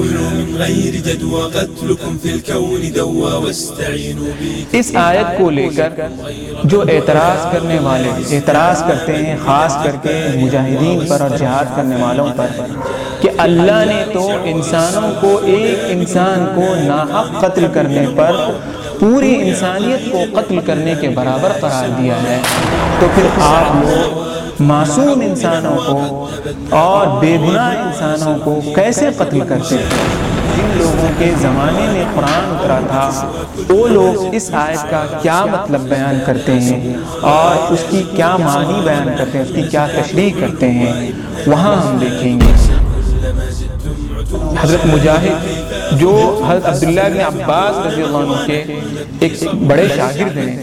حاولوا من غير جدوى قتلكم في الكون دوا واستعينوا بي اس آیت کو لے کر جو اعتراض کرنے والے اعتراض کرتے ہیں خاص کر کے مجاہدین پر اور جہاد کرنے والوں پر کہ اللہ نے تو انسانوں کو ایک انسان کو ناحق قتل کرنے پر پوری انسانیت کو قتل کرنے کے برابر قرار دیا ہے۔ تو پھر آپ لوگ معصوم انسانوں کو اور بے گناہ انسانوں کو کیسے قتل کرتے ہیں؟ جن لوگوں کے زمانے میں قرآن اترا تھا، وہ لوگ اس آیت کا کیا مطلب بیان کرتے ہیں اور اس کی کیا معنی بیان کرتے ہیں، اس کی کیا تشریح کرتے ہیں؟ وہاں ہم دیکھیں گے۔ حضرت مجاہد جو حضرت عبداللہ بن عباس رضی اللہ عنہ کے ایک بڑے شاگرد ہیں،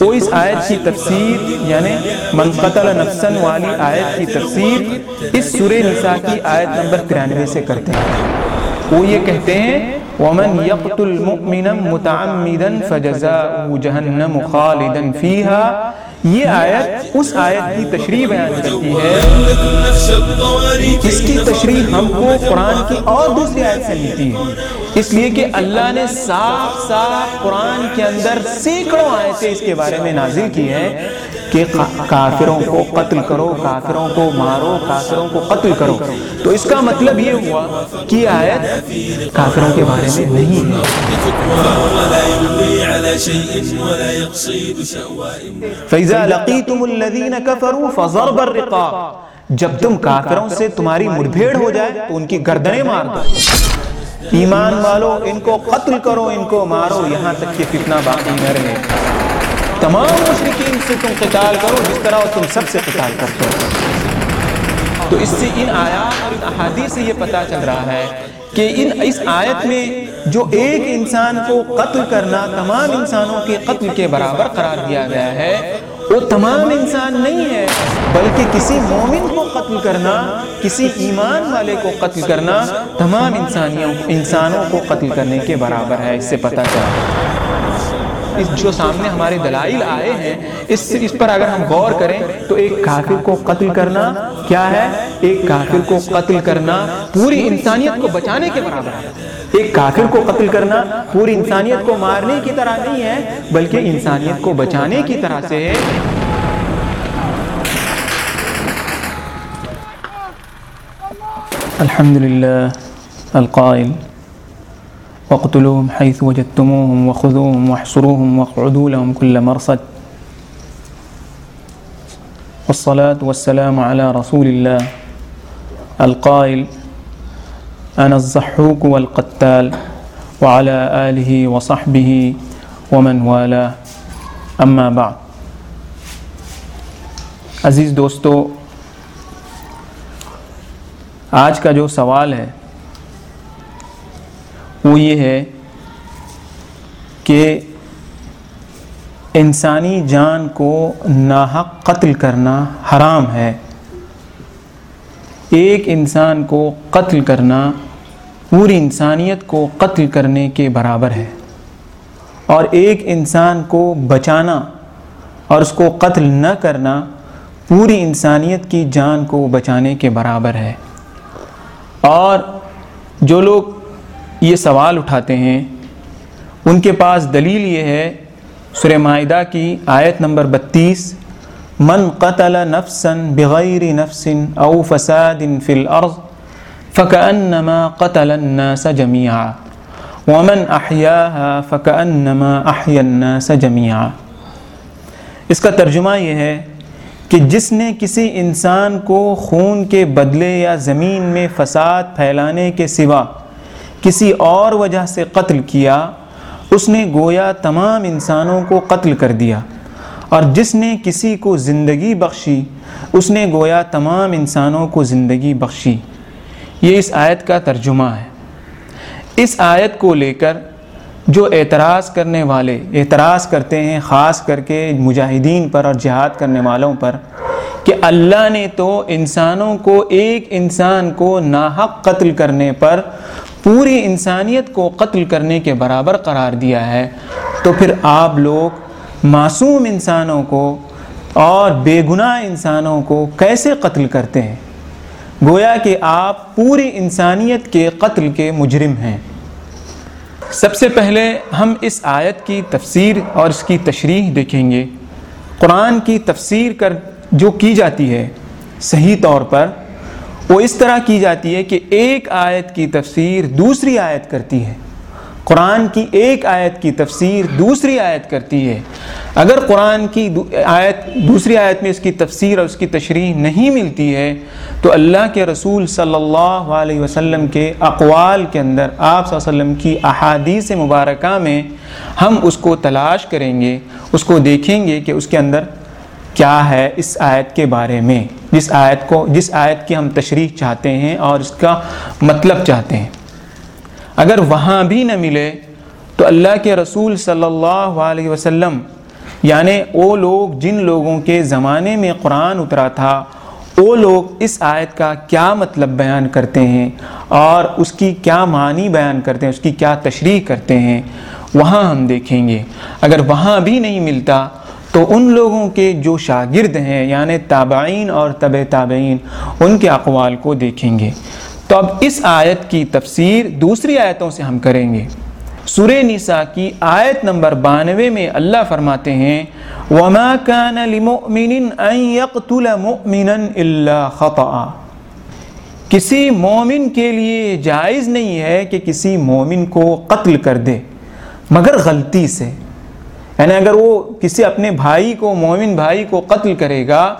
وہ اس آیت کی تفسیر یعنی من قتل نفسن والی آیت کی تفسیر اس سورہ نساء کی آیت نمبر 93 سے کرتے ہیں۔ وہ یہ کہتے ہیں، ومن يقتل مؤمنا متعمدا فجزاؤه جهنم خالدا فيها یہ آیت اس آیت کی تشریح بیان کرتی ہے اس کی تشریح ہم کو قرآن کی اور دوسری آیت سے ملتی ہے۔ اس لیے کہ اللہ نے صاف صاف قرآن کے اندر سینکڑوں آیتیں اس کے بارے میں نازل کی ہے کہ کافروں کو قتل کرو، کافروں کو مارو، کافروں کو قتل کرو۔ تو اس کا مطلب یہ ہوا کہ آیت کافروں کے بارے میں نہیں ہے۔ على شيء ولا يقصد شوائم فَإِذَا لَقِيتُمُ الَّذِينَ كَفَرُوا فَضَرْبَ الرِّقَابِ. جب تم کافروں سے تمہاری مڑبھیڑ ہو جائے تو ان کی گردنیں مار دو۔ ایمان والو ان کو قتل کرو ان کو مارو یہاں تک کہ فتنہ باقی نہ رہے۔ تمام مشرقین سے تم قتال کرو جس طرح تم سب سے قتال کرتے ہو۔ تو اس سے ان آیات اور ان احادیث سے یہ پتا چل رہا ہے کہ ان اس آیت میں جو ایک انسان کو قتل کرنا تمام انسانوں کے قتل کے برابر قرار دیا گیا ہے، وہ تمام انسان نہیں ہے، بلکہ کسی مومن کو قتل کرنا، کسی ایمان والے کو قتل کرنا تمام انسانیوں، انسانوں کو قتل کرنے کے برابر ہے، اس سے پتہ چلا۔ اس جو سامنے ہمارے دلائل آئے ہیں، اس اس پر اگر ہم غور کریں تو ایک کافر کو قتل کرنا کیا ہے؟ ایک کافر کو قتل کرنا پوری انسانیت کو بچانے کے برابر ہے۔ ایک کافر کو قتل کرنا پوری انسانیت کو مارنے کی طرح نہیں ہے، بلکہ انسانیت کو بچانے کی طرح سے ہے۔ الحمد لله القائل۔ واقتلوهم حيث وجدتموهم وخذوهم واحصروهم واقعدوا لهم كل مرصد۔ والصلاة والسلام على رسول الله۔ القائل، أنا الضحوك والقتال، وعلى آله وصحبه ومن والاه. أما بعد، عزیز دوستو، آج کا جو سوال ہے، وہ یہ ہے کہ انسانی جان کو ناحق قتل کرنا حرام ہے۔ ایک انسان کو قتل کرنا پوری انسانیت کو قتل کرنے کے برابر ہے اور ایک انسان کو بچانا اور اس کو قتل نہ کرنا پوری انسانیت کی جان کو بچانے کے برابر ہے۔ اور جو لوگ یہ سوال اٹھاتے ہیں، ان کے پاس دلیل یہ ہے، سورہ معاہدہ کی آیت نمبر بتیس من قتل نفسا بغیر نفس او فساد فی الارض فکأنما قتل الناس جميعا ومن احیاها فکأنما احیا الناس جميعا اس کا ترجمہ یہ ہے کہ جس نے کسی انسان کو خون کے بدلے یا زمین میں فساد پھیلانے کے سوا کسی اور وجہ سے قتل کیا، اس نے گویا تمام انسانوں کو قتل کر دیا۔ اور جس نے کسی کو زندگی بخشی، اس نے گویا تمام انسانوں کو زندگی بخشی۔ یہ اس آیت کا ترجمہ ہے۔ اس آیت کو لے کر جو اعتراض کرنے والے، اعتراض کرتے ہیں خاص کر کے مجاہدین پر اور جہاد کرنے والوں پر، کہ اللہ نے تو انسانوں کو، ایک انسان کو ناحق قتل کرنے پر پوری انسانیت کو قتل کرنے کے برابر قرار دیا ہے۔ تو پھر آپ لوگ معصوم انسانوں کو اور بے گناہ انسانوں کو کیسے قتل کرتے ہیں؟ گویا کہ آپ پوری انسانیت کے قتل کے مجرم ہیں۔ سب سے پہلے ہم اس آیت کی تفسیر اور اس کی تشریح دیکھیں گے۔ قرآن کی تفسیر کر جو کی جاتی ہے صحیح طور پر، وہ اس طرح کی جاتی ہے کہ ایک آیت کی تفسیر دوسری آیت کرتی ہے۔ قرآن کی ایک آیت کی تفسیر دوسری آیت کرتی ہے۔ اگر قرآن کی آیت دوسری آیت میں اس کی تفسیر اور اس کی تشریح نہیں ملتی ہے، تو اللہ کے رسول صلی اللہ علیہ وسلم کے اقوال کے اندر، آپ صلی اللہ علیہ وسلم کی احادیث مبارکہ میں ہم اس کو تلاش کریں گے، اس کو دیکھیں گے کہ اس کے اندر کیا ہے اس آیت کے بارے میں۔ جس آیت کو جس آیت کی ہم تشریح چاہتے ہیں اور اس کا مطلب چاہتے ہیں۔ اگر وہاں بھی نہ ملے تو اللہ کے رسول صلی اللہ علیہ وسلم یعنی وہ لوگ جن لوگوں کے زمانے میں قرآن اترا تھا وہ لوگ اس آیت کا کیا مطلب بیان کرتے ہیں اور اس کی کیا معنی بیان کرتے ہیں، اس کی کیا تشریح کرتے ہیں، وہاں ہم دیکھیں گے۔ اگر وہاں بھی نہیں ملتا تو ان لوگوں کے جو شاگرد ہیں یعنی تابعین اور طب تابعین، ان کے اقوال کو دیکھیں گے۔ تو اب اس آیت کی تفسیر دوسری آیتوں سے ہم کریں گے۔ سورہ نساء کی آیت نمبر بانوے میں اللہ فرماتے ہیں، وَمَا كَانَ لِمُؤْمِنٍ أَن يَقْتُلَ مُؤْمِنًا إِلَّا خَطَعًا کسی مومن کے لیے جائز نہیں ہے کہ کسی مومن کو قتل کر دے، مگر غلطی سے۔ یعنی اگر وہ کسی اپنے بھائی کو، مومن بھائی کو قتل کرے گا،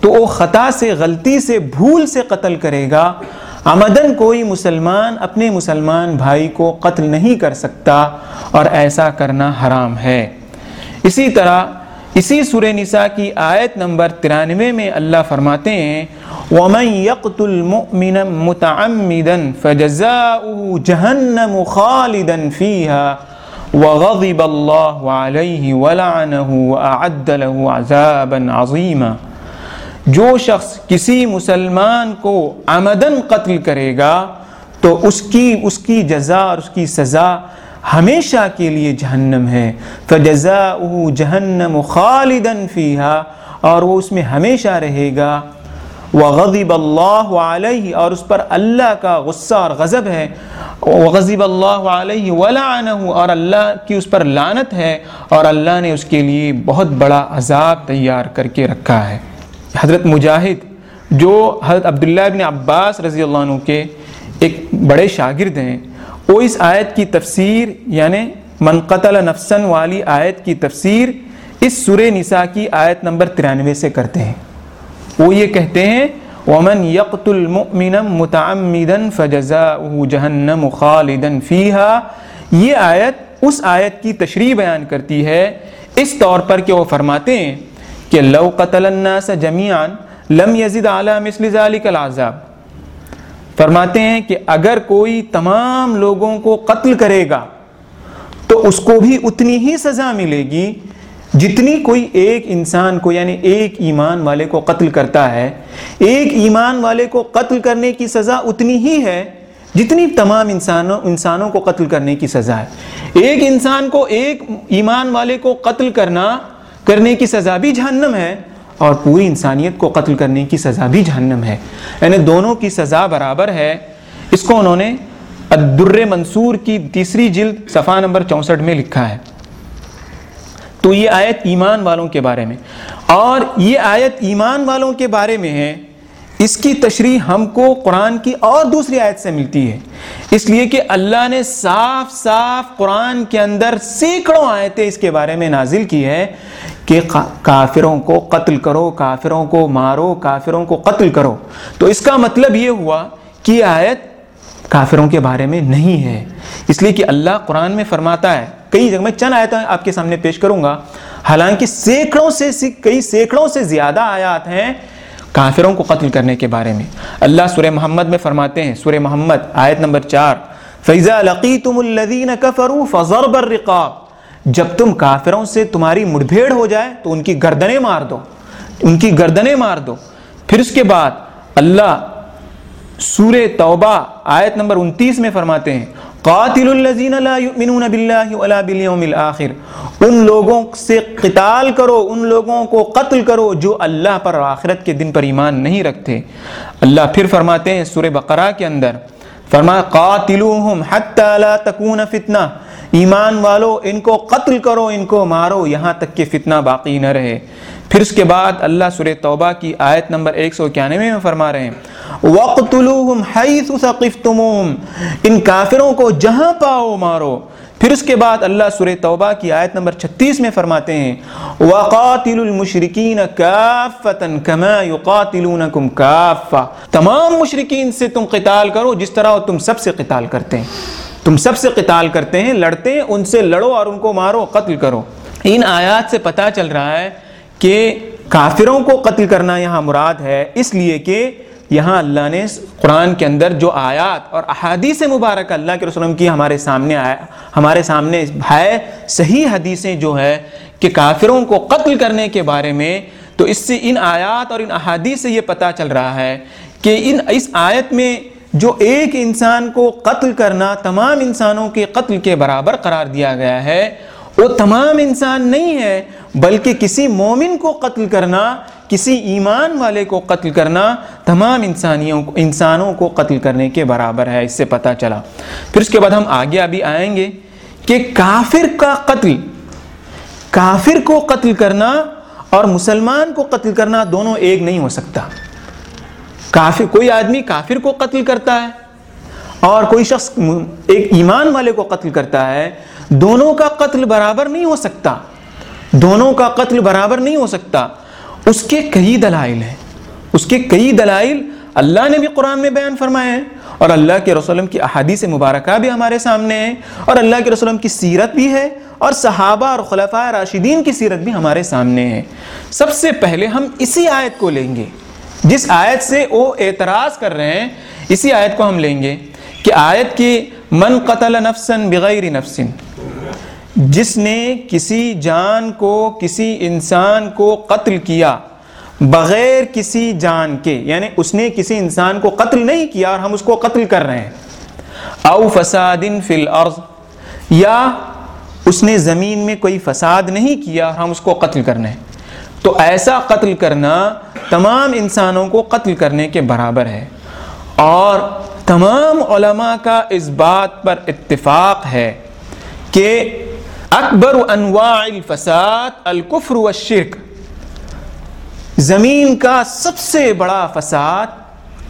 تو وہ خطا سے، غلطی سے، بھول سے قتل کرے گا۔ آمدن کوئی مسلمان اپنے مسلمان بھائی کو قتل نہیں کر سکتا اور ایسا کرنا حرام ہے۔ اسی طرح اسی سورہ نساء کی آیت نمبر ترانوے میں اللہ فرماتے ہیں، وَمَن يَقْتُلْ مُؤْمِنًا مُتَعَمِّدًا فَجَزَاؤُهُ جَهَنَّمُ خَالِدًا فِيهَا وَغَضِبَ اللَّهُ عَلَيْهِ وَلَعَنَهُ وَأَعَدَّ لَهُ عَذَابًا عَظِيمًا۔ جو شخص کسی مسلمان کو آمدن قتل کرے گا، تو اس کی اس کی جزا اور اس کی سزا ہمیشہ کے لیے جہنم ہے۔ فجزاؤہ جہنم خالدن فیہا، اور وہ اس میں ہمیشہ رہے گا۔ وغضب اللہ علیہ، اور اس پر اللہ کا غصہ اور غضب ہے۔ وغضب اللہ علیہ ولعنہ، اور اللہ کی اس پر لعنت ہے۔ اور اللہ نے اس کے لیے بہت بڑا عذاب تیار کر کے رکھا ہے۔ حضرت مجاہد، جو حضرت عبداللہ ابن عباس رضی اللہ عنہ کے ایک بڑے شاگرد ہیں، وہ اس آیت کی تفسیر یعنی من قتل نفسن والی آیت کی تفسیر اس سورہ نساء کی آیت نمبر ترانوے سے کرتے ہیں۔ وہ یہ کہتے ہیں، ومن يقتل مؤمنا متعمدا فجزاؤه جهنم خالدا فيها۔ یہ آیت اس آیت کی تشریح بیان کرتی ہے، اس طور پر کہ وہ فرماتے ہیں کہ لو قتل الناس جمیعا لم یزد علی مثل ذالک العذاب۔ فرماتے ہیں کہ اگر کوئی تمام لوگوں کو قتل کرے گا، تو اس کو بھی اتنی ہی سزا ملے گی جتنی کوئی ایک انسان کو یعنی ایک ایمان والے کو قتل کرتا ہے۔ ایک ایمان والے کو قتل کرنے کی سزا اتنی ہی ہے جتنی تمام انسانوں انسانوں کو قتل کرنے کی سزا ہے۔ ایک انسان کو، ایک ایمان والے کو قتل کرنا کرنے کی سزا بھی جہنم ہے اور پوری انسانیت کو قتل کرنے کی سزا بھی جہنم ہے۔ یعنی دونوں کی سزا برابر ہے۔ اس کو انہوں نے الدر منصور کی تیسری جلد صفحہ نمبر چونسٹھ میں لکھا ہے۔ تو یہ آیت ایمان والوں کے بارے میں۔ اور یہ آیت ایمان والوں کے بارے میں ہے اس کی تشریح ہم کو قرآن کی اور دوسری آیت سے ملتی ہے۔ اس لیے کہ اللہ نے صاف صاف قرآن کے اندر سینکڑوں آیتیں اس کے بارے میں نازل کی ہے کہ کافروں کو قتل کرو، کافروں کو مارو، کافروں کو قتل کرو۔ تو اس کا مطلب یہ ہوا کہ آیت کافروں کے بارے میں نہیں ہے۔ اس لیے کہ اللہ قرآن میں فرماتا ہے، کئی جگہ میں چند آیتیں آپ کے سامنے پیش کروں گا۔ حالانکہ سینکڑوں سے کئی سینکڑوں سے زیادہ آیات ہیں۔ کافروں کو قتل کرنے کے بارے میں۔ اللہ سورہ محمد میں فرماتے ہیں، سورہ محمد، آیت نمبر چار۔ فیضا لقیتم الذین کفروا فضرب الرقاب۔ جب تم کافروں سے تمہاری مڑبھیڑ ہو جائے تو ان کی گردنیں مار دو۔ ان کی گردنیں مار دو۔ پھر اس کے بعد اللہ سورہ توبہ، آیت نمبر انتیس میں فرماتے ہیں قاتل الذین لا یؤمنون باللہ ولا بالیوم الاخر۔ ان لوگوں سے قتال کرو، ان لوگوں کو قتل کرو جو اللہ پر آخرت کے دن پر ایمان نہیں رکھتے۔ اللہ پھر فرماتے ہیں سورہ بقرہ کے اندر فرما قاتلوہم حتی لا تکون فتنہ۔ ایمان والو، ان کو قتل کرو، ان کو مارو، یہاں تک کہ فتنہ باقی نہ رہے۔ پھر اس کے بعد اللہ سورہ توبہ کی آیت نمبر ایک سو اکیانوے میں فرما رہے ہیں۔ وَقْتُلُوهُمْ حَيْثُ ثَقِفْتُمُوهُمْ ان کافروں کو جہاں پاؤ مارو۔ پھر اس کے بعد اللہ سورہ توبہ کی آیت نمبر چھتیس میں فرماتے ہیں۔ وَقَاتِلُ الْمُشْرِكِينَ كَافَّةً كَمَا يُقَاتِلُونَكُمْ كَافَّةً۔ تمام مشرکین سے تم قتال کرو، جس طرح تم سب سے قتال کرتے ہیں۔ تم سب سے قتال کرتے ہیں، لڑتے ہیں، ان سے لڑو اور ان کو مارو، قتل کرو۔ ان آیات سے پتہ چل رہا ہے کہ کافروں کو قتل کرنا یہاں مراد ہے، اس لیے کہ یہاں اللہ نے قرآن کے اندر جو آیات اور احادیث مبارک اللہ کے رسول کی ہمارے سامنے آیا، ہمارے سامنے ہے، صحیح حدیثیں جو ہے کہ کافروں کو قتل کرنے کے بارے میں۔ تو اس سے ان آیات اور ان احادیث سے یہ پتہ چل رہا ہے کہ ان، اس آیت میں جو ایک انسان کو قتل کرنا تمام انسانوں کے قتل کے برابر قرار دیا گیا ہے، وہ تمام انسان نہیں ہے، بلکہ کسی مومن کو قتل کرنا، کسی ایمان والے کو قتل کرنا تمام انسانیوں کو، انسانوں کو قتل کرنے کے برابر ہے، اس سے پتہ چلا۔ پھر اس کے بعد ہم آگے ابھی آئیں گے کہ کافر کا قتل، کافر کو قتل کرنا اور مسلمان کو قتل کرنا دونوں ایک نہیں ہو سکتا۔ کافر، کوئی آدمی کافر کو قتل کرتا ہے اور کوئی شخص ایک ایمان والے کو قتل کرتا ہے، دونوں کا قتل برابر نہیں ہو سکتا۔ دونوں کا قتل برابر نہیں ہو سکتا۔ اس کے کئی دلائل ہیں۔ اس کے کئی دلائل اللہ نے بھی قرآن میں بیان فرمائے ہیں۔ اور اللہ کے رسول کی احادیث مبارکہ بھی ہمارے سامنے ہیں۔ اور اللہ کے رسول کی سیرت بھی ہے۔ اور صحابہ اور خلفاء راشدین کی سیرت بھی ہمارے سامنے ہے سب سے پہلے ہم اسی آیت کو لیں گے۔ جس آیت سے وہ اعتراض کر رہے ہیں، اسی آیت کو ہم لیں گے کہ آیت کی من قتل نفسن بغیر نفسن جس نے کسی جان کو، کسی انسان کو قتل کیا بغیر کسی جان کے یعنی اس نے کسی انسان کو قتل نہیں کیا اور ہم اس کو قتل کر رہے ہیں، او فساد فی الارض، یا اس نے زمین میں کوئی فساد نہیں کیا اور ہم اس کو قتل کرنے ہیں۔ تو ایسا قتل کرنا تمام انسانوں کو قتل کرنے کے برابر ہے۔ اور تمام علماء کا اس بات پر اتفاق ہے کہ اکبر انواع الفساد، الکفر والشرک۔ زمین کا سب سے بڑا فساد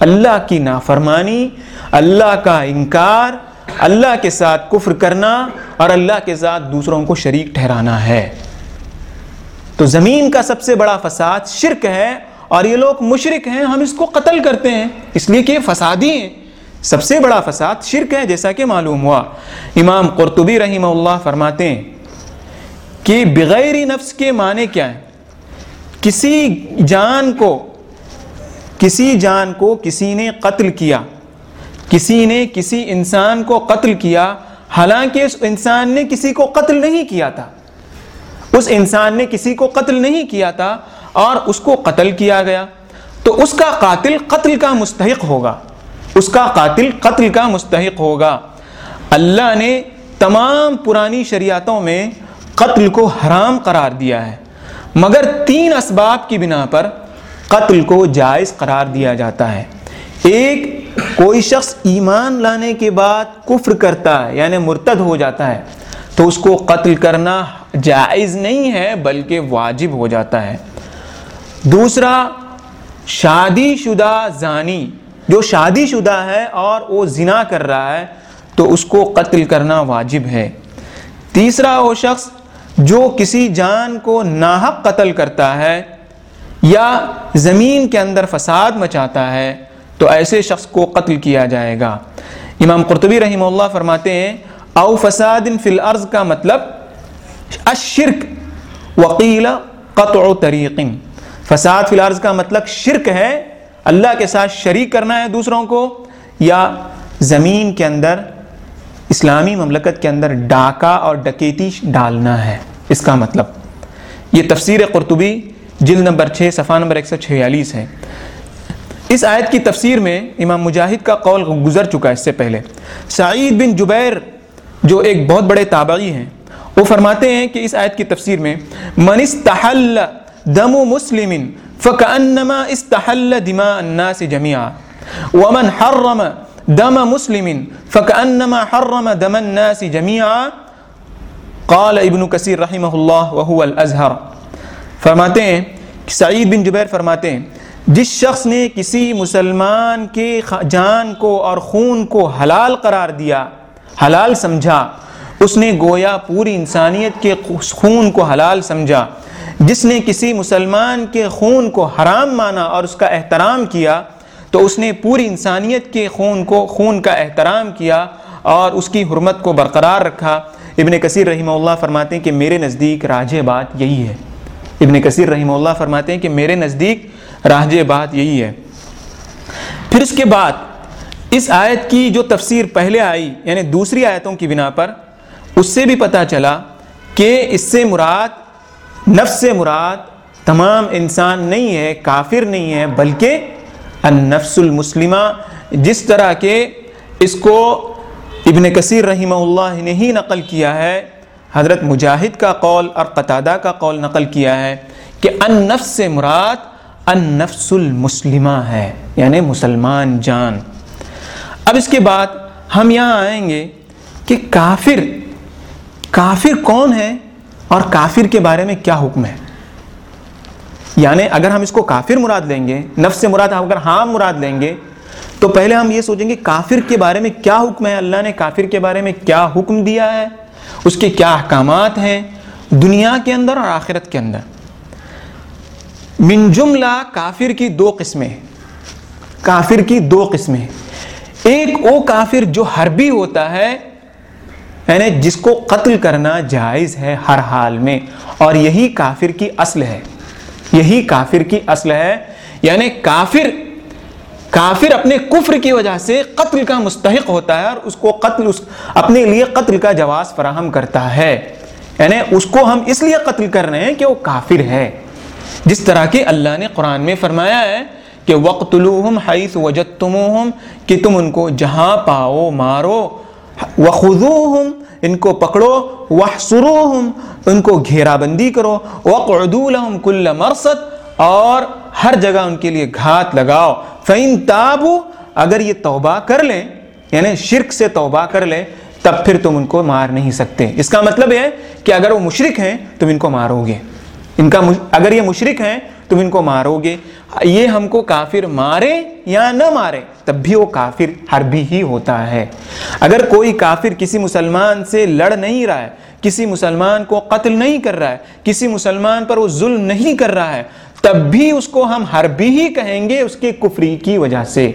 اللہ کی نافرمانی، اللہ کا انکار، اللہ کے ساتھ کفر کرنا اور اللہ کے ساتھ دوسروں کو شریک ٹھہرانا ہے۔ تو زمین کا سب سے بڑا فساد شرک ہے اور یہ لوگ مشرک ہیں، ہم اس کو قتل کرتے ہیں۔ اس لیے کہ یہ فسادی ہیں۔ سب سے بڑا فساد شرک ہے، جیسا کہ معلوم ہوا۔ امام قرطبی رحمہ اللہ فرماتے ہیں کہ بغیر نفس کے معنی کیا ہیں کسی جان کو، کسی جان کو کسی نے قتل کیا، کسی نے کسی انسان کو قتل کیا، حالانکہ اس انسان نے کسی کو قتل نہیں کیا تھا۔ اس انسان نے کسی کو قتل نہیں کیا تھا اور اس کو قتل کیا گیا۔ تو اس کا قاتل قتل کا مستحق ہوگا۔ اس کا قاتل قتل کا مستحق ہوگا۔ اللہ نے تمام پرانی شریعتوں میں قتل کو حرام قرار دیا ہے۔ مگر تین اسباب کی بنا پر قتل کو جائز قرار دیا جاتا ہے۔ ایک، کوئی شخص ایمان لانے کے بعد کفر کرتا ہے یعنی مرتد ہو جاتا ہے۔ تو اس کو قتل کرنا جائز نہیں ہے، بلکہ واجب ہو جاتا ہے۔ دوسرا شادی شدہ زانی۔ جو شادی شدہ ہے اور وہ زنا کر رہا ہے، تو اس کو قتل کرنا واجب ہے۔ تیسرا، وہ شخص جو کسی جان کو ناحق قتل کرتا ہے یا زمین کے اندر فساد مچاتا ہے، تو ایسے شخص کو قتل کیا جائے گا۔ امام قرطبی رحمہ اللہ فرماتے ہیں او فساد فی الارض کا مطلب الشرک. وقیل قطع طریق. فساد فی الارض کا مطلب شرک ہے، اللہ کے ساتھ شریک کرنا ہے دوسروں کو، یا زمین کے اندر، اسلامی مملکت کے اندر ڈاکہ اور ڈکیتی ڈالنا ہے، اس کا مطلب. یہ تفسیر قرطبی، جلد نمبر چھ، صفحہ نمبر ایک سو چھیالیس ہے۔ اس آیت کی تفسیر میں امام مجاہد کا قول گزر چکا ہے اس سے پہلے۔ سعید بن جبیر جو ایک بہت بڑے تابعی ہیں، وہ فرماتے ہیں کہ اس آیت کی تفسیر میں، من استحل دم مسلم فکانما استحل دماء الناس جميعا ومن حرم دم مسلم فکانما حرم دم الناس جميعا قال ابن کثیر رحمہ اللہ وهو الازہر۔ فرماتے ہیں، سعید بن جبیر فرماتے ہیں، جس شخص نے کسی مسلمان کے جان کو اور خون کو حلال قرار دیا حلال سمجھا۔ اس نے گویا پوری انسانیت کے خون کو حلال سمجھا۔ جس نے کسی مسلمان کے خون کو حرام مانا اور اس کا احترام کیا، تو اس نے پوری انسانیت کے خون کو، خون کا احترام کیا اور اس کی حرمت کو برقرار رکھا۔ ابن کثیر رحمہ اللہ فرماتے ہیں کہ میرے نزدیک راج بات یہی ہے۔ ابن کثیر رحمہ اللہ فرماتے ہیں کہ میرے نزدیک راج بات یہی ہے۔ پھر اس کے بعد اس آیت کی جو تفسیر پہلے آئی یعنی دوسری آیتوں کی بنا پر، اس سے بھی پتہ چلا کہ اس سے مراد، نفس سے مراد تمام انسان نہیں ہے، کافر نہیں ہے، بلکہ النفس المسلمہ۔ جس طرح کے اس کو ابن کثیر رحمہ اللہ نے ہی نقل کیا ہے، حضرت مجاہد کا قول اور قطادہ کا قول نقل کیا ہے کہ النفس سے مراد النفس المسلمہ ہے یعنی مسلمان جان۔ اب اس کے بعد ہم یہاں آئیں گے کہ کافر کافر کون ہے اور کافر کے بارے میں کیا حکم ہے؟ یعنی اگر ہم اس کو کافر مراد لیں گے، نفس سے مراد اگر ہاں مراد لیں گے، تو پہلے ہم یہ سوچیں گے کافر کے بارے میں کیا حکم ہے؟ اللہ نے کافر کے بارے میں کیا حکم دیا ہے؟ اس کے کیا احکامات ہیں؟ دنیا کے اندر اور آخرت کے اندر۔ من جملہ کافر کی دو قسمیں کافر کی دو قسمیں ایک وہ کافر جو حربی ہوتا ہے یعنی جس کو قتل کرنا جائز ہے ہر حال میں، اور یہی کافر کی اصل ہے۔ یہی کافر کی اصل ہے۔ یعنی کافر کافر اپنے کفر کی وجہ سے قتل کا مستحق ہوتا ہے، اور اس کو قتل، اس اپنے لیے قتل کا جواز فراہم کرتا ہے۔ یعنی اس کو ہم اس لیے قتل کر رہے ہیں کہ وہ کافر ہے۔ جس طرح کہ اللہ نے قرآن میں فرمایا ہے کہ وقت حیث وجدتموہم کہ تم ان کو جہاں پاؤ، مارو۔ وخذوہم ان کو پکڑو۔ وحصروہم ان کو گھیرا بندی کرو۔ وقعدو لہم کل مرصد، اور ہر جگہ ان کے لیے گھات لگاؤ۔ فَإِن تَابُوا، اگر یہ توبہ کر لیں یعنی شرک سے توبہ کر لیں، تب پھر تم ان کو مار نہیں سکتے۔ اس کا مطلب ہے کہ اگر وہ مشرک ہیں، تم ان کو مارو گے۔ ان کا اگر یہ مشرک ہیں تم ان کو مارو گے؟ یہ ہم کو کافر مارے یا نہ مارے؟ تب بھی وہ کافر حربی ہی ہوتا ہے۔ اگر کوئی کافر کسی مسلمان سے لڑ نہیں رہا ہے، کسی مسلمان کو قتل نہیں کر رہا ہے، کسی مسلمان پر وہ ظلم نہیں کر رہا ہے، تب بھی اس کو ہم حربی ہی کہیں گے اس کے کفری کی وجہ سے۔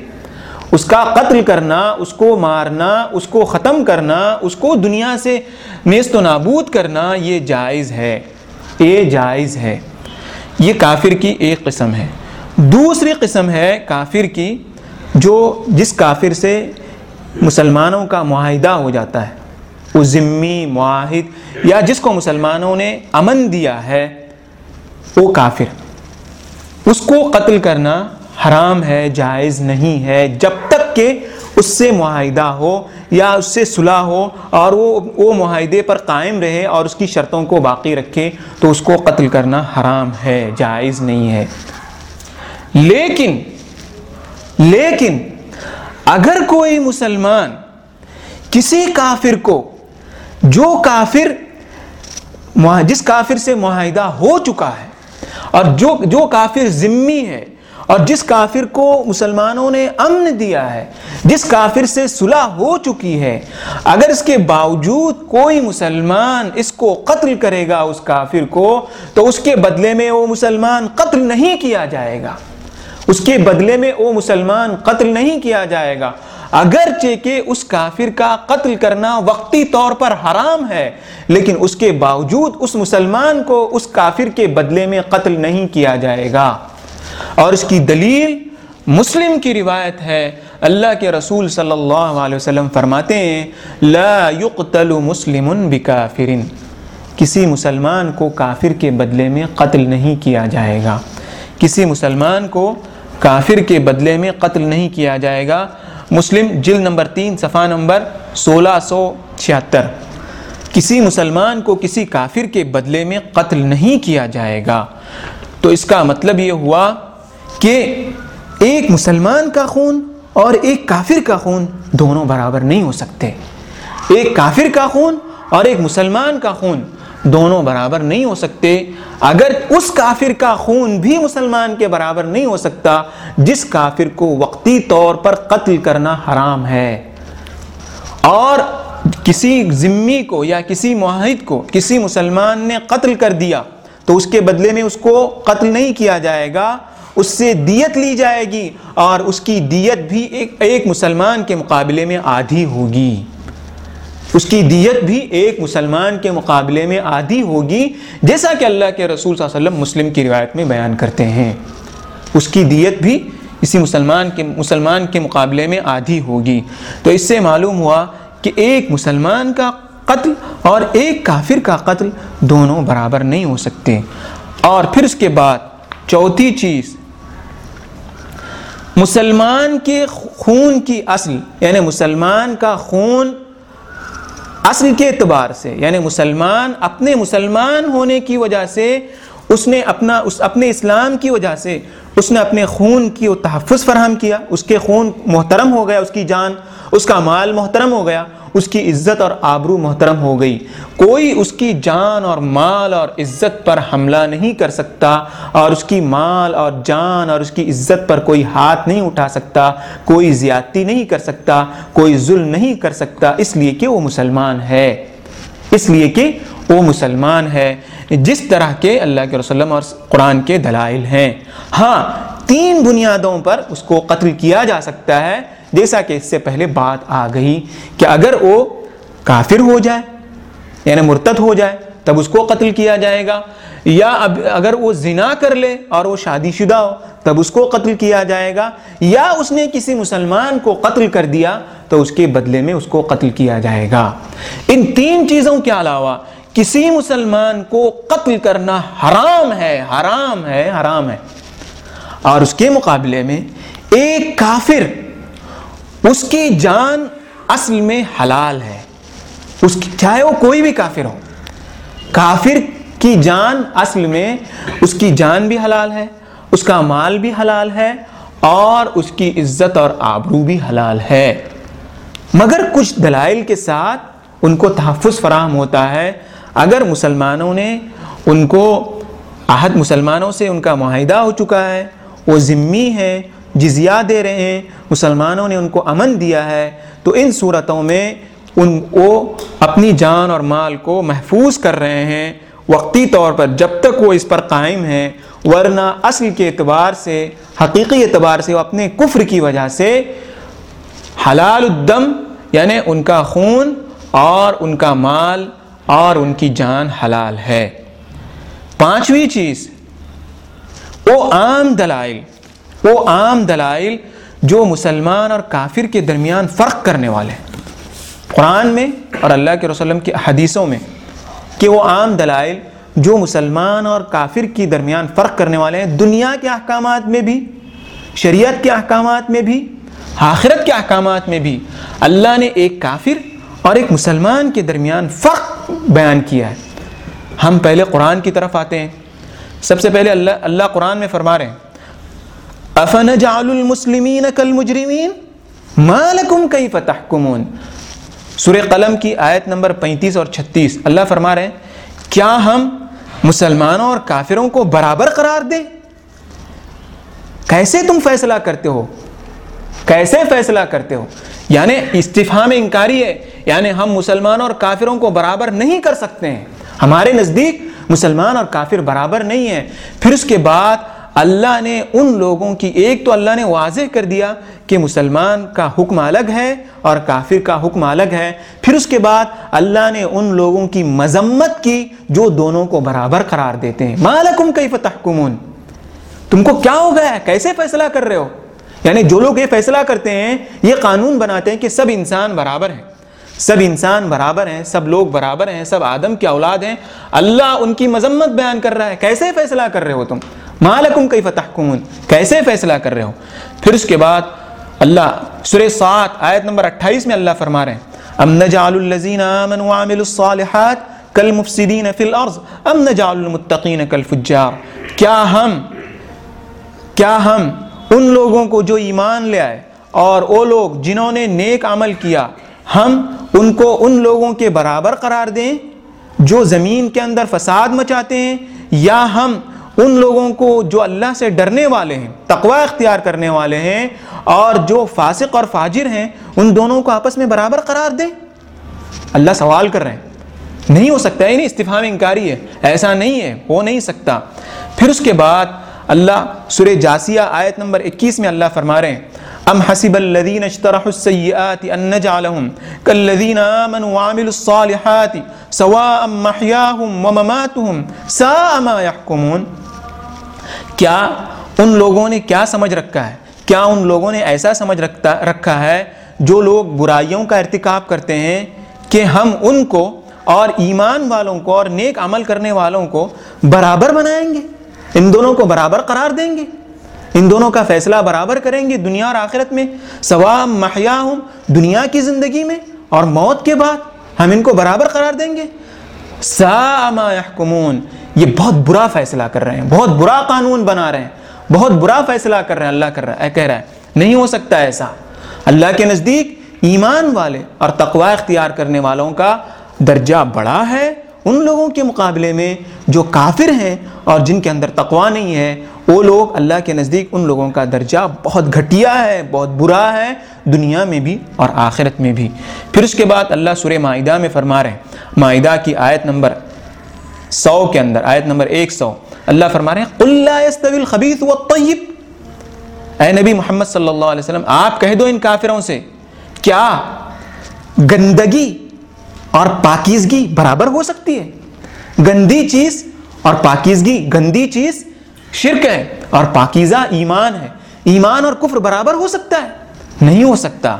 اس کا قتل کرنا، اس کو مارنا، اس کو ختم کرنا، اس کو دنیا سے نیست و نابود کرنا، یہ جائز ہے۔ یہ جائز ہے۔ یہ کافر کی ایک قسم ہے۔ دوسری قسم ہے کافر کی جو جس کافر سے مسلمانوں کا معاہدہ ہو جاتا ہے۔ وہ ذمی، معاہد یا جس کو مسلمانوں نے امن دیا ہے، وہ کافر۔ اس کو قتل کرنا حرام ہے، جائز نہیں ہے۔ جب تک کہ اس سے معاہدہ ہو یا اس سے صلح ہو اور وہ وہ معاہدے پر قائم رہے اور اس کی شرطوں کو باقی رکھے، تو اس کو قتل کرنا حرام ہے، جائز نہیں ہے۔ لیکن لیکن اگر کوئی مسلمان کسی کافر کو جو کافر جس کافر سے معاہدہ ہو چکا ہے اور جو جو کافر ذمی ہے اور جس کافر کو مسلمانوں نے امن دیا ہے، جس کافر سے صلح ہو چکی ہے، اگر اس کے باوجود کوئی مسلمان اس کو قتل کرے گا اس کافر کو، تو اس کے بدلے میں وہ مسلمان قتل نہیں کیا جائے گا۔ اس کے بدلے میں وہ مسلمان قتل نہیں کیا جائے گا۔ اگرچہ کہ اس کافر کا قتل کرنا وقتی طور پر حرام ہے، لیکن اس کے باوجود اس مسلمان کو اس کافر کے بدلے میں قتل نہیں کیا جائے گا۔ اور اس کی دلیل مسلم کی روایت ہے۔ اللہ کے رسول صلی اللہ علیہ وسلم فرماتے ہیں، لا يقتل مسلم بکافر کسی مسلمان کو کافر کے بدلے میں قتل نہیں کیا جائے گا۔ کسی مسلمان کو کافر کے بدلے میں قتل نہیں کیا جائے گا۔ مسلم جل نمبر تین، صفحہ نمبر سولہ سو چھہتر۔ کسی مسلمان کو کسی کافر کے بدلے میں قتل نہیں کیا جائے گا۔ تو اس کا مطلب یہ ہوا کہ ایک مسلمان کا خون اور ایک کافر کا خون دونوں برابر نہیں ہو سکتے۔ ایک کافر کا خون اور ایک مسلمان کا خون دونوں برابر نہیں ہو سکتے۔ اگر اس کافر کا خون بھی مسلمان کے برابر نہیں ہو سکتا، جس کافر کو وقتی طور پر قتل کرنا حرام ہے، اور کسی ذمی کو یا کسی معاہد کو کسی مسلمان نے قتل کر دیا، تو اس کے بدلے میں اس کو قتل نہیں کیا جائے گا۔ اس سے دیت لی جائے گی اور اس کی دیت بھی ایک ایک مسلمان کے مقابلے میں آدھی ہوگی۔ اس کی دیت بھی ایک مسلمان کے مقابلے میں آدھی ہوگی۔ جیسا کہ اللہ کے رسول صلی اللہ علیہ وسلم مسلم کی روایت میں بیان کرتے ہیں۔ اس کی دیت بھی اسی مسلمان کے مسلمان کے مقابلے میں آدھی ہوگی۔ تو اس سے معلوم ہوا کہ ایک مسلمان کا قتل اور ایک کافر کا قتل دونوں برابر نہیں ہو سکتے۔ اور پھر اس کے بعد چوتھی چیز مسلمان کے خون کی اصل یعنی مسلمان کا خون اصل کے اعتبار سے یعنی مسلمان اپنے مسلمان ہونے کی وجہ سے، اس نے اپنا، اس اپنے اسلام کی وجہ سے اس نے اپنے خون کی وہ تحفظ فراہم کیا، اس کے خون محترم ہو گیا، اس کی جان، اس کا مال محترم ہو گیا، اس کی عزت اور آبرو محترم ہو گئی۔ کوئی اس کی جان اور مال اور عزت پر حملہ نہیں کر سکتا اور اس کی مال اور جان اور اس کی عزت پر کوئی ہاتھ نہیں اٹھا سکتا، کوئی زیادتی نہیں کر سکتا، کوئی ظلم نہیں کر سکتا، اس لیے کہ وہ مسلمان ہے۔ اس لیے کہ وہ مسلمان ہے۔ جس طرح کے اللہ کے رسلم اور قرآن کے دلائل ہیں۔ ہاں تین بنیادوں پر اس کو قتل کیا جا سکتا ہے۔ جیسا کہ اس سے پہلے بات آ گئی کہ اگر وہ کافر ہو جائے یعنی مرتد ہو جائے تب اس کو قتل کیا جائے گا؟ یا اب اگر وہ زنا کر لے اور وہ شادی شدہ ہو، تب اس کو قتل کیا جائے گا؟ یا اس نے کسی مسلمان کو قتل کر دیا تو اس کے بدلے میں اس کو قتل کیا جائے گا؟ ان تین چیزوں کے علاوہ کسی مسلمان کو قتل کرنا حرام ہے حرام ہے حرام ہے۔ اور اس کے مقابلے میں ایک کافر اس کی جان اصل میں حلال ہے۔ اس کی، چاہے وہ کوئی بھی کافر ہو۔ کافر کی جان اصل میں اس کی جان بھی حلال ہے، اس کا مال بھی حلال ہے اور اس کی عزت اور آبرو بھی حلال ہے۔ مگر کچھ دلائل کے ساتھ ان کو تحفظ فراہم ہوتا ہے۔ اگر مسلمانوں نے ان کو، عہد مسلمانوں سے ان کا معاہدہ ہو چکا ہے، وہ ذمی ہیں، جزیہ دے رہے ہیں، مسلمانوں نے ان کو امن دیا ہے، تو ان صورتوں میں ان کو اپنی جان اور مال کو محفوظ کر رہے ہیں وقتی طور پر جب تک وہ اس پر قائم ہیں، ورنہ اصل کے اعتبار سے، حقیقی اعتبار سے وہ اپنے کفر کی وجہ سے حلال الدم یعنی ان کا خون اور ان کا مال اور ان کی جان حلال ہے۔ پانچویں چیز، وہ عام دلائل، وہ عام دلائل جو مسلمان اور کافر کے درمیان فرق کرنے والے ہیں۔ قرآن میں اور اللہ کے رسلم کی حدیثوں میں کہ وہ عام دلائل جو مسلمان اور کافر کی درمیان فرق کرنے والے ہیں، دنیا کے احکامات میں بھی، شریعت کے احکامات میں بھی، آخرت کے احکامات میں بھی اللہ نے ایک کافر اور ایک مسلمان کے درمیان فرق بیان کیا ہے۔ ہم پہلے قرآن کی طرف آتے ہیں۔ سب سے پہلے اللہ اللہ قرآن میں فرما رہے ہیں۔ افنجعل المسلمین کالمجرمین؟ ما لکم کیف تحکمون؟ سورہ قلم کی آیت نمبر پینتیس اور چھتیس۔ اللہ فرما رہے ہیں، کیا ہم مسلمانوں اور کافروں کو برابر قرار دیں؟ کیسے تم فیصلہ کرتے ہو؟ کیسے فیصلہ کرتے ہو؟ یعنی استفہام انکاری ہے یعنی ہم مسلمانوں اور کافروں کو برابر نہیں کر سکتے ہیں۔ ہمارے نزدیک مسلمان اور کافر برابر نہیں ہیں۔ پھر اس کے بعد اللہ نے ان لوگوں کی، ایک تو اللہ نے واضح کر دیا کہ مسلمان کا حکم الگ ہے اور کافر کا حکم الگ ہے۔ پھر اس کے بعد اللہ نے ان لوگوں کی مذمت کی جو دونوں کو برابر قرار دیتے ہیں۔ مالکم کیف تحکمون تم کو کیا ہو گیا ہے؟ کیسے فیصلہ کر رہے ہو؟ یعنی جو لوگ یہ فیصلہ کرتے ہیں، یہ قانون بناتے ہیں کہ سب انسان برابر ہیں۔ سب انسان برابر ہیں، سب لوگ برابر ہیں، سب آدم کی اولاد ہیں۔ اللہ ان کی مذمت بیان کر رہا ہے۔ کیسے فیصلہ کر رہے ہو تم؟ مالکم کئی فتح کیسے فیصلہ کر رہے ہو؟ پھر اس کے بعد اللہ سورہ سات آیت نمبر اٹھائیس میں اللہ فرما رہے ہیں، ام نجعل الذین آمنوا وعملوا الصالحات کالمفسدین فی الارض، ام نجعل المتقین کالفجار۔ کیا ہم کیا ہم ان لوگوں کو جو ایمان لے آئے اور وہ لوگ جنہوں نے نیک عمل کیا، ہم ان کو ان لوگوں کے برابر قرار دیں جو زمین کے اندر فساد مچاتے ہیں، یا ہم ان لوگوں کو جو اللہ سے ڈرنے والے ہیں، تقوی اختیار کرنے والے ہیں اور جو فاسق اور فاجر ہیں، ان دونوں کو آپس میں برابر قرار دیں۔ اللہ سوال کر رہے ہیں۔ نہیں ہو سکتا ہے نہیں استفام انکاری ہے۔ ایسا نہیں ہے، ہو نہیں سکتا۔ پھر اس کے بعد اللہ سورہ جاسیہ آیت نمبر اکیس میں اللہ فرما رہے ہیں۔ ام حسب الذین اشترحوا السیئات ان نجعلهم کالذین آمنوا وعملوا الصالحات سواء محیاهم ومماتهم ساء ما يحکمون کیا ان لوگوں نے کیا سمجھ رکھا ہے؟ کیا ان لوگوں نے ایسا سمجھ رکھتا رکھا ہے جو لوگ برائیوں کا ارتکاب کرتے ہیں کہ ہم ان کو اور ایمان والوں کو اور نیک عمل کرنے والوں کو برابر بنائیں گے؟ ان دونوں کو برابر قرار دیں گے؟ ان دونوں کا فیصلہ برابر کریں گے دنیا اور آخرت میں؟ ثواب محیا ہوں دنیا کی زندگی میں؟ اور موت کے بعد ہم ان کو برابر قرار دیں گے؟ سا ما يحکمون یہ بہت برا فیصلہ کر رہے ہیں، بہت برا قانون بنا رہے ہیں، بہت برا فیصلہ کر رہے ہیں، اللہ کر رہا ہے کہہ رہا ہے، نہیں ہو سکتا ایسا۔ اللہ کے نزدیک ایمان والے اور تقوی اختیار کرنے والوں کا درجہ بڑا ہے۔ ان لوگوں کے مقابلے میں جو کافر ہیں اور جن کے اندر تقوا نہیں ہے، وہ لوگ اللہ کے نزدیک ان لوگوں کا درجہ بہت گھٹیا ہے، بہت برا ہے، دنیا میں بھی اور آخرت میں بھی۔ پھر اس کے بعد اللہ سورہ معاہدہ میں فرما رہے ہیں۔ معاہدہ کی آیت نمبر سو کے اندر، آیت نمبر ایک سو۔ اللہ فرما رہے ہیں، قل لا يستوي اے نبی محمد صلی اللہ علیہ وسلم، آپ کہہ دو ان کافروں سے، کیا گندگی اور پاکیزگی برابر ہو سکتی ہے؟ گندی چیز اور پاکیزگی، گندی چیز شرک ہے اور پاکیزہ ایمان ہے۔ ایمان اور کفر برابر ہو سکتا ہے؟ نہیں ہو سکتا۔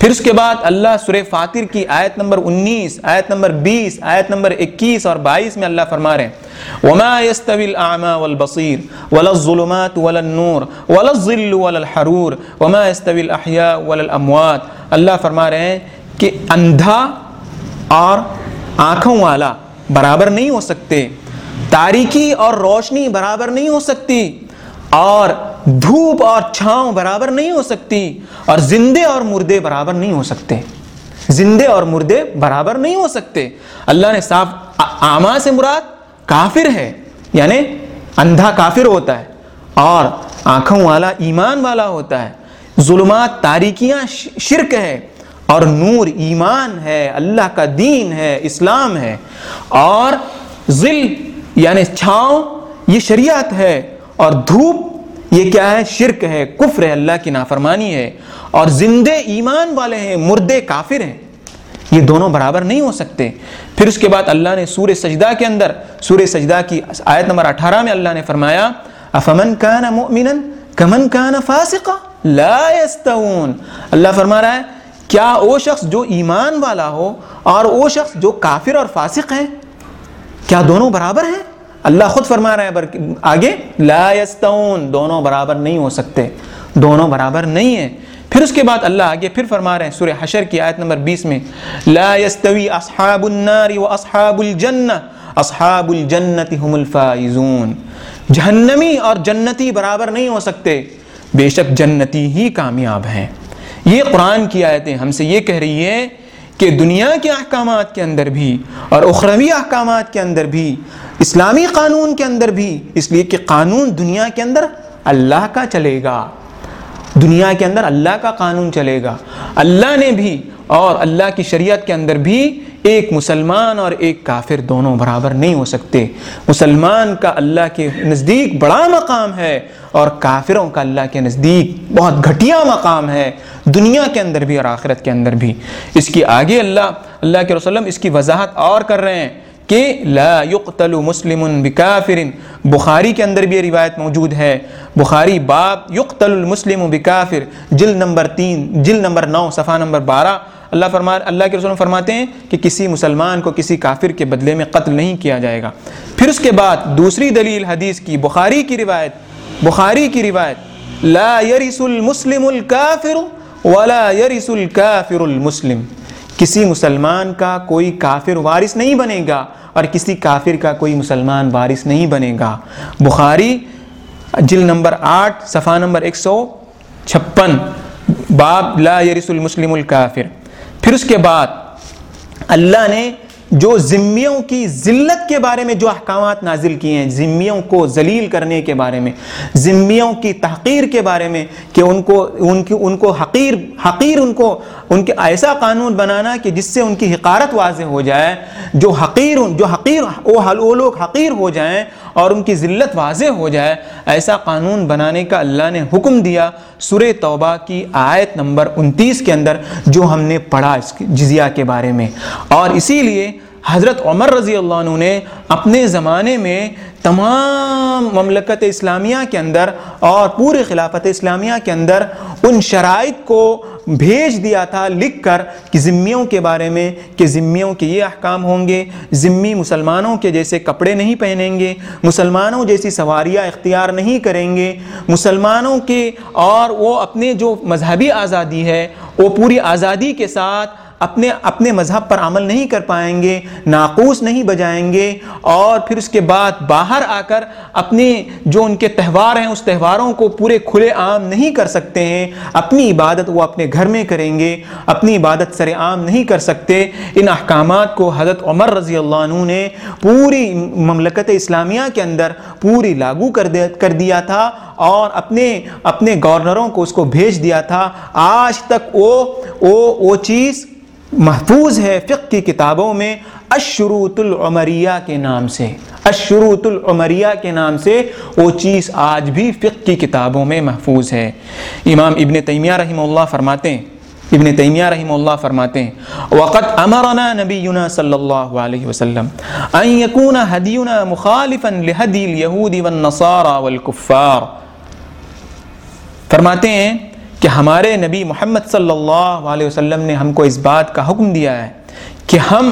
پھر اس کے بعد اللہ سورہ فاتر کی آیت نمبر انیس، آیت نمبر بیس، آیت نمبر اکیس اور بائیس میں اللہ فرما رہے ہیں۔ وما يستوي الاعمى والبصير ولا الظلمات ولا النور ولا الظل ولا الحرور وما يستوي الاحياء ولا الاموات اللہ فرما رہے ہیں کہ اندھا اور آنکھوں والا برابر نہیں ہو سکتے، تاریکی اور روشنی برابر نہیں ہو سکتی۔ اور دھوپ اور چھاؤں برابر نہیں ہو سکتی، اور زندے اور مردے برابر نہیں ہو سکتے۔ زندے اور مردے برابر نہیں ہو سکتے۔ اللہ نے صاف آما سے مراد کافر ہے یعنی اندھا کافر ہوتا ہے، اور آنکھوں والا ایمان والا ہوتا ہے۔ ظلمات، تاریکیاں شرک ہے، اور نور ایمان ہے، اللہ کا دین ہے، اسلام ہے۔ اور ذل یعنی چھاؤں، یہ شریعت ہے۔ اور دھوپ یہ کیا ہے؟ شرک ہے، کفر ہے، اللہ کی نافرمانی ہے۔ اور زندے ایمان والے ہیں، مردے کافر ہیں۔ یہ دونوں برابر نہیں ہو سکتے۔ پھر اس کے بعد اللہ نے سورہ سجدہ کے اندر، سورہ سجدہ کی آیت نمبر اٹھارہ میں اللہ نے فرمایا، افمن کان مؤمنا کمن کان فاسقا لا يستوون اللہ فرما رہا ہے، کیا وہ شخص جو ایمان والا ہو اور وہ شخص جو کافر اور فاسق ہے، کیا دونوں برابر ہیں؟ اللہ خود فرما رہا ہے آگے، لا یستون دونوں برابر نہیں ہو سکتے۔ دونوں برابر نہیں ہیں۔ پھر اس کے بعد اللہ آگے پھر فرما رہے ہیں، سورہ حشر کی آیت نمبر بیس میں، لا یستوی اصحاب النار و اصحاب الجنہ، اصحاب الجنت هم الفائزون۔ جہنمی اور جنتی برابر نہیں ہو سکتے۔ بے شک جنتی ہی کامیاب ہیں۔ یہ قرآن کی آیتیں ہم سے یہ کہہ رہی ہے کہ دنیا کے احکامات کے اندر بھی اور اخروی احکامات کے اندر بھی اسلامی قانون کے اندر بھی، اس لیے کہ قانون دنیا کے اندر اللہ کا چلے گا۔ دنیا کے اندر اللہ کا قانون چلے گا۔ اللہ نے بھی اور اللہ کی شریعت کے اندر بھی ایک مسلمان اور ایک کافر دونوں برابر نہیں ہو سکتے۔ مسلمان کا اللہ کے نزدیک بڑا مقام ہے اور کافروں کا اللہ کے نزدیک بہت گھٹیا مقام ہے۔ دنیا کے اندر بھی اور آخرت کے اندر بھی۔ اس کی آگے اللہ اللہ کے رسلم اس کی وضاحت اور کر رہے ہیں۔ کہ لا يقتل مسلم بکافر۔ بخاری کے اندر بھی یہ روایت موجود ہے۔ بخاری باب یقتل المسلم بکافر جل نمبر تین جل نمبر نو، صفحہ نمبر بارہ۔ اللہ فرما، اللہ کے رسول فرماتے ہیں کہ کسی مسلمان کو کسی کافر کے بدلے میں قتل نہیں کیا جائے گا۔ پھر اس کے بعد دوسری دلیل حدیث کی، بخاری کی روایت، بخاری کی روایت، لا يرث المسلم الكافر ولا يرث الكافر المسلم۔ کسی مسلمان کا کوئی کافر وارث نہیں بنے گا اور کسی کافر کا کوئی مسلمان وارث نہیں بنے گا۔ بخاری جل نمبر آٹھ، صفحہ نمبر ایک سو چھپن۔ باب لا یرس المسلم الکافر۔ پھر اس کے بعد اللہ نے جو ذمیوں کی ذلت کے بارے میں جو احکامات نازل کیے ہیں، ذمیوں کو ذلیل کرنے کے بارے میں، ذمیوں کی تحقیر کے بارے میں کہ ان کو، ان کی، ان کو حقیر حقیر ان کو، ان کے ایسا قانون بنانا کہ جس سے ان کی حقارت واضح ہو جائے، جو حقیر جو حقیر وہ لوگ حقیر ہو جائیں اور ان کی ذلت واضح ہو جائے، ایسا قانون بنانے کا اللہ نے حکم دیا سورہ توبہ کی آیت نمبر انتیس کے اندر جو ہم نے پڑھا اس جزیہ کے بارے میں۔ اور اسی لیے حضرت عمر رضی اللہ عنہ نے اپنے زمانے میں تمام مملکت اسلامیہ کے اندر اور پورے خلافت اسلامیہ کے اندر ان شرائط کو بھیج دیا تھا، لکھ کر کہ ذمیوں کے بارے میں، کہ ذمیوں کے یہ احکام ہوں گے۔ ذمی مسلمانوں کے جیسے کپڑے نہیں پہنیں گے، مسلمانوں جیسی سواریاں اختیار نہیں کریں گے۔ مسلمانوں کے اور وہ اپنے جو مذہبی آزادی ہے، وہ پوری آزادی کے ساتھ اپنے اپنے مذہب پر عمل نہیں کر پائیں گے، ناقوس نہیں بجائیں گے اور پھر اس کے بعد باہر آ کر اپنے جو ان کے تہوار ہیں، اس تہواروں کو پورے کھلے عام نہیں کر سکتے ہیں۔ اپنی عبادت وہ اپنے گھر میں کریں گے، اپنی عبادت سر عام نہیں کر سکتے۔ ان احکامات کو حضرت عمر رضی اللہ عنہ نے پوری مملکت اسلامیہ کے اندر پوری لاگو کر کر دیا تھا اور اپنے اپنے گورنروں کو اس کو بھیج دیا تھا۔ آج تک وہ وہ وہ چیز محفوظ ہے فقہ کی کتابوں میں الشروط العمریہ کے نام سے۔ الشروط العمریہ کے نام سے وہ چیز آج بھی فقہ کی کتابوں میں محفوظ ہے۔ امام ابن تیمیہ رحمہ اللہ فرماتے ہیں، ابن تیمیہ رحمہ اللہ فرماتے ہیں وقت امرنا نبینا صلی اللہ علیہ وسلم ان یکون حدینا مخالفا لحدی اليہود والنصارى والکفار فرماتے ہیں کہ ہمارے نبی محمد صلی اللہ علیہ وسلم نے ہم کو اس بات کا حکم دیا ہے کہ ہم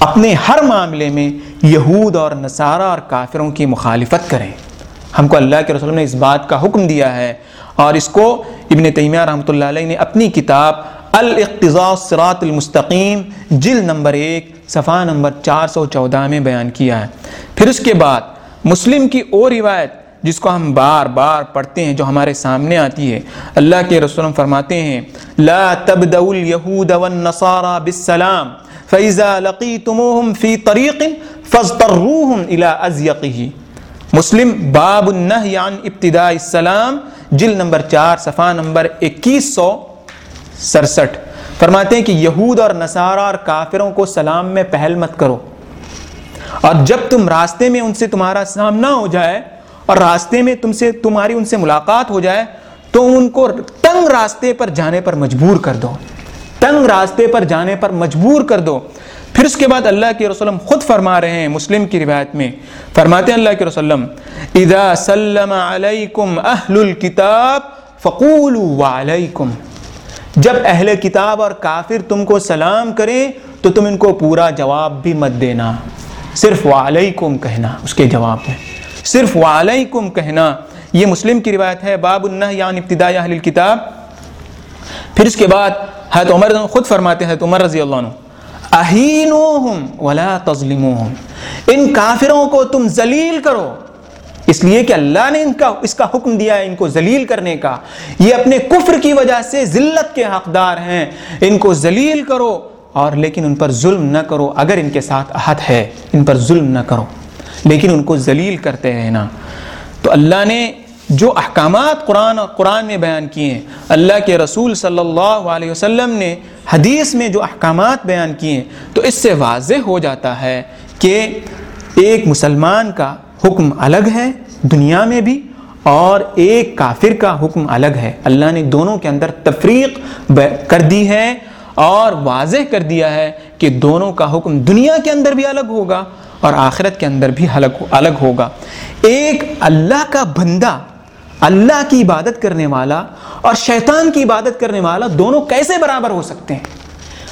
اپنے ہر معاملے میں یہود اور نصارہ اور کافروں کی مخالفت کریں۔ ہم کو اللہ کے رسول نے اس بات کا حکم دیا ہے اور اس کو ابن تیمیہ رحمۃ اللہ علیہ نے اپنی کتاب الاقتضاء الصراط المستقیم جل نمبر ایک، صفحہ نمبر چار سو چودہ میں بیان کیا ہے۔ پھر اس کے بعد مسلم کی اور روایت جس کو ہم بار بار پڑھتے ہیں، جو ہمارے سامنے آتی ہے۔ اللہ کے رسول فرماتے ہیں، لا تبدأ اليهود والنصارى بالسلام، فإذا لقيتموهم في طريق فاضطروهم إلى أزيقه۔ مسلم، باب النهي عن ابتداء السلام جل نمبر چار، صفحہ نمبر اکیس سو سرسٹھ فرماتے ہیں کہ یہود اور نصارہ اور کافروں کو سلام میں پہل مت کرو۔ اور جب تم راستے میں ان سے تمہارا سامنا ہو جائے اور راستے میں تم سے تمہاری ان سے ملاقات ہو جائے تو ان کو تنگ راستے پر جانے پر مجبور کر دو۔ تنگ راستے پر جانے پر مجبور کر دو۔ پھر اس کے بعد اللہ کے رسول خود فرما رہے ہیں مسلم کی روایت میں۔ فرماتے ہیں اللہ کے رسول اذا سلم علیکم اہل الكتاب فقولوا وعلیکم۔ جب اہل کتاب اور کافر تم کو سلام کریں تو تم ان کو پورا جواب بھی مت دینا۔ صرف وعلیکم کہنا، اس کے جواب میں۔ صرف وعلیکم کہنا۔ یہ مسلم کی روایت ہے، باب النہ یعنی ابتداء اہل الكتاب پھر اس کے بعد حضرت عمر خود فرماتے ہیں، حضرت عمر رضی اللہ عنہ، اہینوہم ولا تظلموہم۔ ان کافروں کو تم ذلیل کرو۔ اس لیے کہ اللہ نے ان کا، اس کا حکم دیا ہے ان کو ذلیل کرنے کا۔ یہ اپنے کفر کی وجہ سے ذلت کے حقدار ہیں۔ ان کو ذلیل کرو اور لیکن ان پر ظلم نہ کرو۔ اگر ان کے ساتھ عہد ہے، ان پر ظلم نہ کرو۔ لیکن ان کو ذلیل کرتے رہنا تو اللہ نے جو احکامات قرآن اور قرآن میں بیان کیے ہیں، اللہ کے رسول صلی اللہ علیہ وسلم نے حدیث میں جو احکامات بیان کیے ہیں، تو اس سے واضح ہو جاتا ہے کہ ایک مسلمان کا حکم الگ ہے دنیا میں بھی اور ایک کافر کا حکم الگ ہے۔ اللہ نے دونوں کے اندر تفریق کر دی ہے اور واضح کر دیا ہے کہ دونوں کا حکم دنیا کے اندر بھی الگ ہوگا۔ اور آخرت کے اندر بھی الگ الگ ہوگا۔ ایک اللہ کا بندہ، اللہ کی عبادت کرنے والا اور شیطان کی عبادت کرنے والا دونوں کیسے برابر ہو سکتے ہیں؟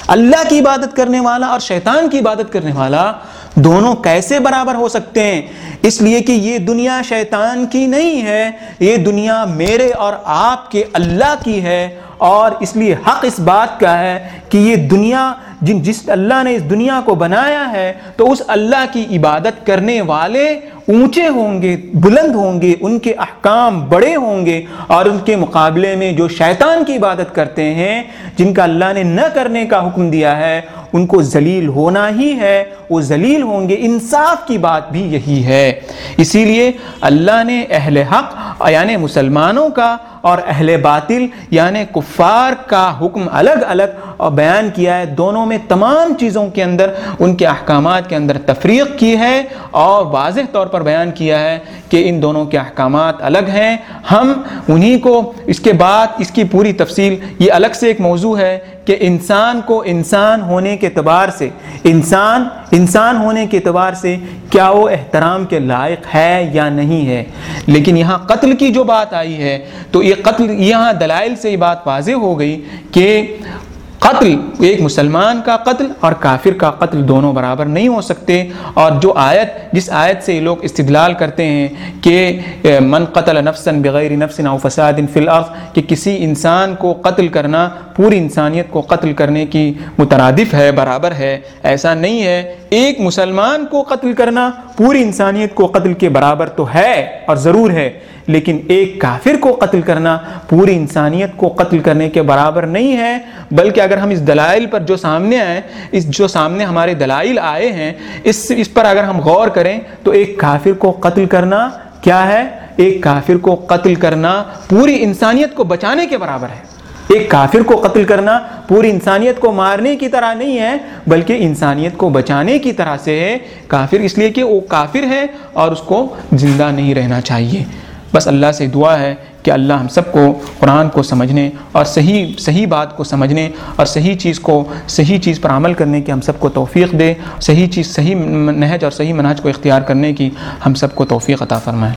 اللہ کی عبادت کرنے والا اور شیطان کی عبادت کرنے والا دونوں کیسے برابر ہو سکتے ہیں؟ اس لیے کہ یہ دنیا شیطان کی نہیں ہے، یہ دنیا میرے اور آپ کے اللہ کی ہے اور اس لیے حق اس بات کا ہے کہ یہ دنیا جن جس اللہ نے اس دنیا کو بنایا ہے، تو اس اللہ کی عبادت کرنے والے اونچے ہوں گے، بلند ہوں گے، ان کے احکام بڑے ہوں گے اور ان کے مقابلے میں جو شیطان کی عبادت کرتے ہیں، جن کا اللہ نے نہ کرنے کا حکم دیا ہے ان کو ذلیل ہونا ہی ہے، وہ ذلیل ہوں گے، انصاف کی بات بھی یہی ہے۔ اسی لیے اللہ نے اہل حق یعنی مسلمانوں کا اور اہل باطل یعنی کفار کا حکم الگ الگ اور بیان کیا ہے۔ دونوں میں تمام چیزوں کے اندر، ان کے احکامات کے اندر تفریق کی ہے اور واضح طور پر بیان کیا ہے کہ ان دونوں کے احکامات الگ ہیں۔ ہم انہی کو اس کے بعد اس کی پوری تفصیل، یہ الگ سے ایک موضوع ہے کہ انسان کو انسان ہونے کے اعتبار سے، انسان انسان ہونے کے اعتبار سے کیا وہ احترام کے لائق ہے یا نہیں ہے۔ لیکن یہاں قتل کی جو بات آئی ہے، تو یہ قتل، یہاں دلائل سے یہ بات واضح ہو گئی کہ قتل، ایک مسلمان کا قتل اور کافر کا قتل دونوں برابر نہیں ہو سکتے۔ اور جو آیت، جس آیت سے یہ لوگ استدلال کرتے ہیں کہ من قتل نفسا بغیر نفس او فساد فی الارض، کہ کسی انسان کو قتل کرنا، پوری انسانیت کو قتل کرنے کی مترادف ہے، برابر ہے۔ ایسا نہیں ہے۔ ایک مسلمان کو قتل کرنا، پوری انسانیت کو قتل کے برابر تو ہے اور ضرور ہے، لیکن ایک کافر کو قتل کرنا، پوری انسانیت کو قتل کرنے کے برابر نہیں ہے، بلکہ اگر اگر ہم اس دلائل پر جو سامنے آئے، اس جو سامنے ہمارے دلائل آئے ہیں، اس اس پر اگر ہم غور کریں تو ایک کافر کو قتل کرنا کیا ہے؟ ایک کافر کو قتل کرنا پوری انسانیت کو بچانے کے برابر ہے۔ ایک کافر کو قتل کرنا پوری انسانیت کو مارنے کی طرح نہیں ہے، بلکہ انسانیت کو بچانے کی طرح سے ہے۔ کافر اس لیے کہ وہ کافر ہے اور اس کو زندہ نہیں رہنا چاہیے۔ بس اللہ سے دعا ہے کہ اللہ ہم سب کو قرآن کو سمجھنے اور صحیح صحیح بات کو سمجھنے اور صحیح چیز کو، صحیح چیز پر عمل کرنے کی ہم سب کو توفیق دے، صحیح چیز، صحیح نہج اور صحیح منہج کو اختیار کرنے کی ہم سب کو توفیق عطا فرمائے۔